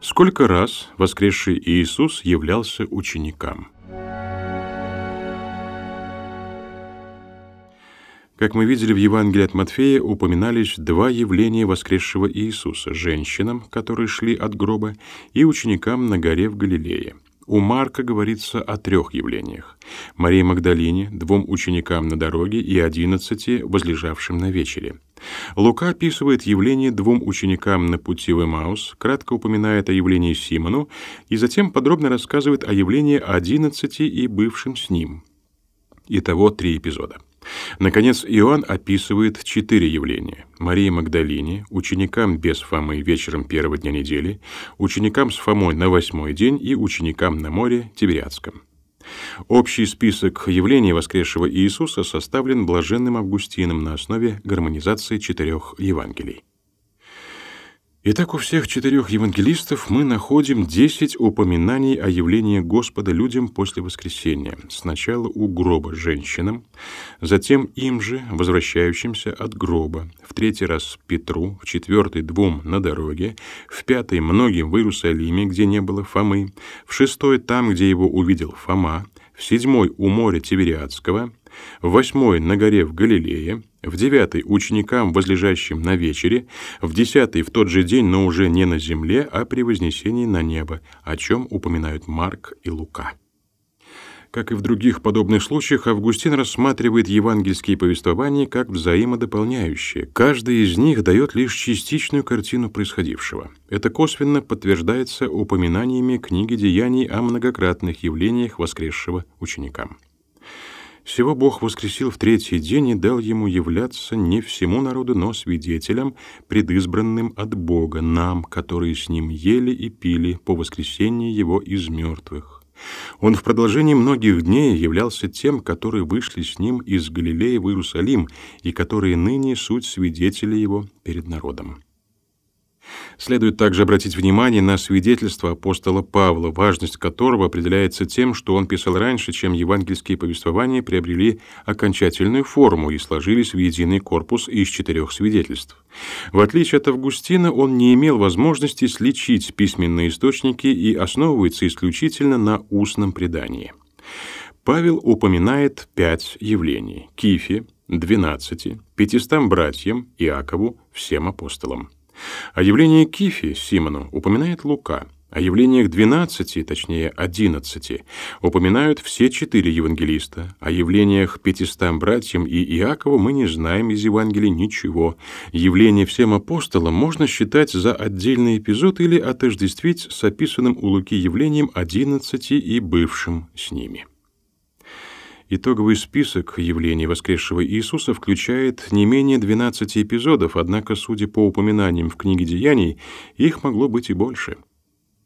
Сколько раз воскресший Иисус являлся ученикам? Как мы видели в Евангелии от Матфея, упоминались два явления воскресшего Иисуса – женщинам, которые шли от гроба, и ученикам на горе в Галилее. У Марка говорится о трех явлениях – Марии Магдалине, двум ученикам на дороге и одиннадцати, возлежавшим на вечере. Лука описывает явление двум ученикам на пути в Эмаус, кратко упоминает о явлении Симону и затем подробно рассказывает о явлении одиннадцати и бывшим с ним. Итого три эпизода. Наконец, Иоанн описывает четыре явления. Марии Магдалине, ученикам без Фомы вечером первого дня недели, ученикам с Фомой на восьмой день и ученикам на море Тибериадском. Общий список явлений воскресшего Иисуса составлен блаженным Августином на основе гармонизации четырех Евангелий. Итак, у всех четырех евангелистов мы находим десять упоминаний о явлении Господа людям после воскресения. Сначала у гроба женщинам, затем им же, возвращающимся от гроба, в третий раз Петру, в четвертый двум на дороге, в пятый многим в Иерусалиме, где не было Фомы, в шестой там, где его увидел Фома, в седьмой у моря Тивериадского, в восьмой на горе в Галилее, в девятый ученикам, возлежащим на вечере, в десятый в тот же день, но уже не на земле, а при вознесении на небо, о чем упоминают Марк и Лука. Как и в других подобных случаях, Августин рассматривает евангельские повествования как взаимодополняющие. Каждый из них дает лишь частичную картину происходившего. Это косвенно подтверждается упоминаниями книги деяний о многократных явлениях воскресшего ученикам. Всего Бог воскресил в третий день и дал ему являться не всему народу, но свидетелям, предизбранным от Бога, нам, которые с ним ели и пили по воскресении его из мертвых. Он в продолжении многих дней являлся тем, которые вышли с ним из Галилеи в Иерусалим и которые ныне суть свидетели его перед народом. Следует также обратить внимание на свидетельство апостола Павла, важность которого определяется тем, что он писал раньше, чем евангельские повествования приобрели окончательную форму и сложились в единый корпус из четырех свидетельств. В отличие от Августина, он не имел возможности сличить письменные источники и основывается исключительно на устном предании. Павел упоминает пять явлений – Кифе, двенадцати, пятистам братьям, Иакову, всем апостолам. О явлении Кифи Симону упоминает Лука. О явлениях двенадцати, точнее одиннадцати, упоминают все четыре евангелиста. О явлениях пятистам братьям и Иакову мы не знаем из Евангелий ничего. Явление всем апостолам можно считать за отдельный эпизод или отождествить с описанным у Луки явлением одиннадцати и бывшим с ними. Итоговый список явлений воскресшего Иисуса включает не менее 12 эпизодов, однако, судя по упоминаниям в книге Деяний, их могло быть и больше.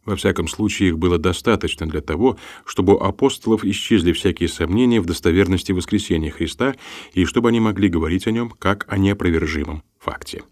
Во всяком случае, их было достаточно для того, чтобы у апостолов исчезли всякие сомнения в достоверности воскресения Христа и чтобы они могли говорить о нем как о неопровержимом факте.